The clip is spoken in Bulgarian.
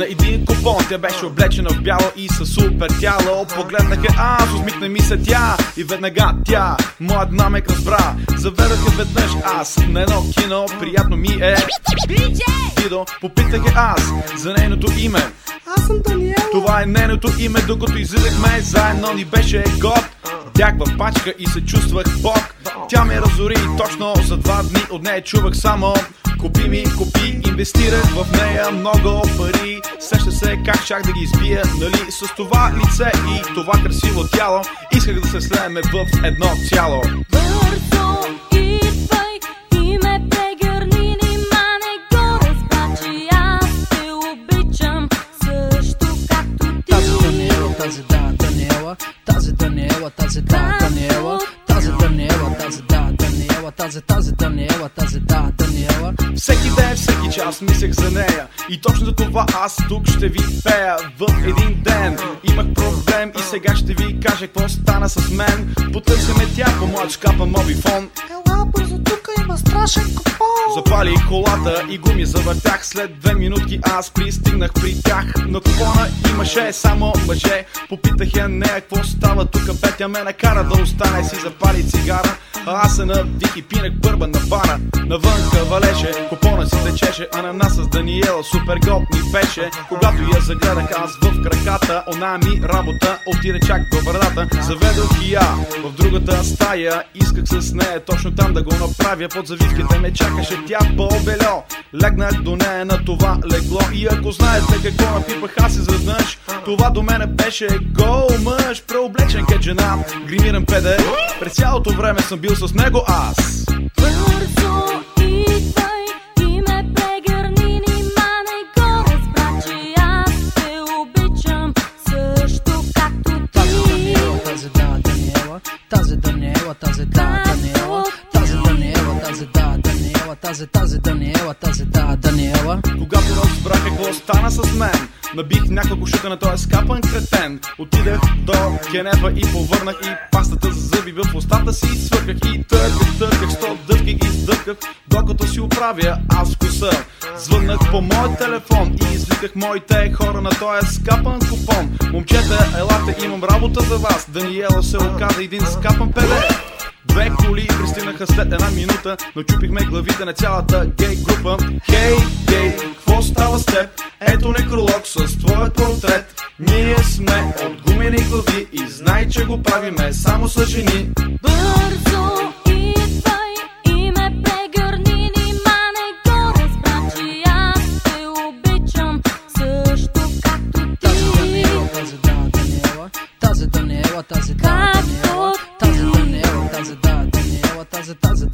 на един купон. Тя беше облечена в бяло и със супер тяло Погледнах я аз, усмихна ми се тя. И веднага тя, моят намек разбра. Заведах я веднъж аз на едно кино. Приятно ми е. Дидо, попитах я аз за нейното име. Аз съм Даниела. това е нейното име, докато излизахме заедно ни беше год. Бях в пачка и се чувствах бог. Тя ме разори точно за два дни от нея чувах само Купи ми, инвестирах в нея много пари. Сеща се как чак да ги избия, нали С това лице и това красиво тяло. Исках да се слееме в едно цяло. Бързо идвай и ме прегърни, нима не го разбра, че аз те обичам също както ти. Тази Даниела, тази да, Даниела, тази Даниела, тази да, Даниела, Даниела, тази, тази Даниела, тази да, Даниела. Всеки ден, всеки час мислех за нея. И точно за това аз тук ще ви пея. В един ден имах проблем И сега ще ви кажа какво стана с мен. Потърся ме тя по моят шкапа мобифон. Ела, бързо тук има страшен купон. Запали колата и гуми завъртях. След две минутки аз пристигнах при тях. На купона имаше само мъже. Попитах я нея какво става тук? Петя ме накара да остане. Си запали цигара А аз се навдих и пинах бърба на бара Навънка валеше, купона си течеше Ананас с Даниела, супер год ми беше. Когато я загледах аз в краката Она ми работа отиде чак до брадата Заведох и я в другата стая Исках с нея точно там да го направя. Под завивките ме чакаше тя по-бело Легнах до нея на това легло. И ако знаете какво напипах аз изведнъж Това до мене беше гол мъж Преоблечен ке жена, гримиран педе През цялото време съм бил с него аз тази, тази Даниела, тази да, Даниела. Когато разбрах какво стана с мен Набих няколко шука на този скапан кретен. Отидах до Генева и повърнах И пастата за зъби в устата си. Свърках И търках, търках, сто дъвках и издъвках Докато си оправя аз вкуса Звъннах по моят телефон И извиках моите хора на този скапан купон. Момчета, елате, имам работа за вас. Даниела се оказа един скапан педе Две коли пристигнаха след една минута Начупихме главите на цялата гей група. Хей, гей, какво става с теб? Ето некролог с твоят портрет. Ние сме от гумени глави И знай, че го правиме само с жени. Бързо идвай и ме прегърни, нима не го разбра, че аз те обичам. Също както Тази ти. Даниела, тази да, Даниела, тази Даниела, Даниела, тази да, Даниела, тази, тази Даниела,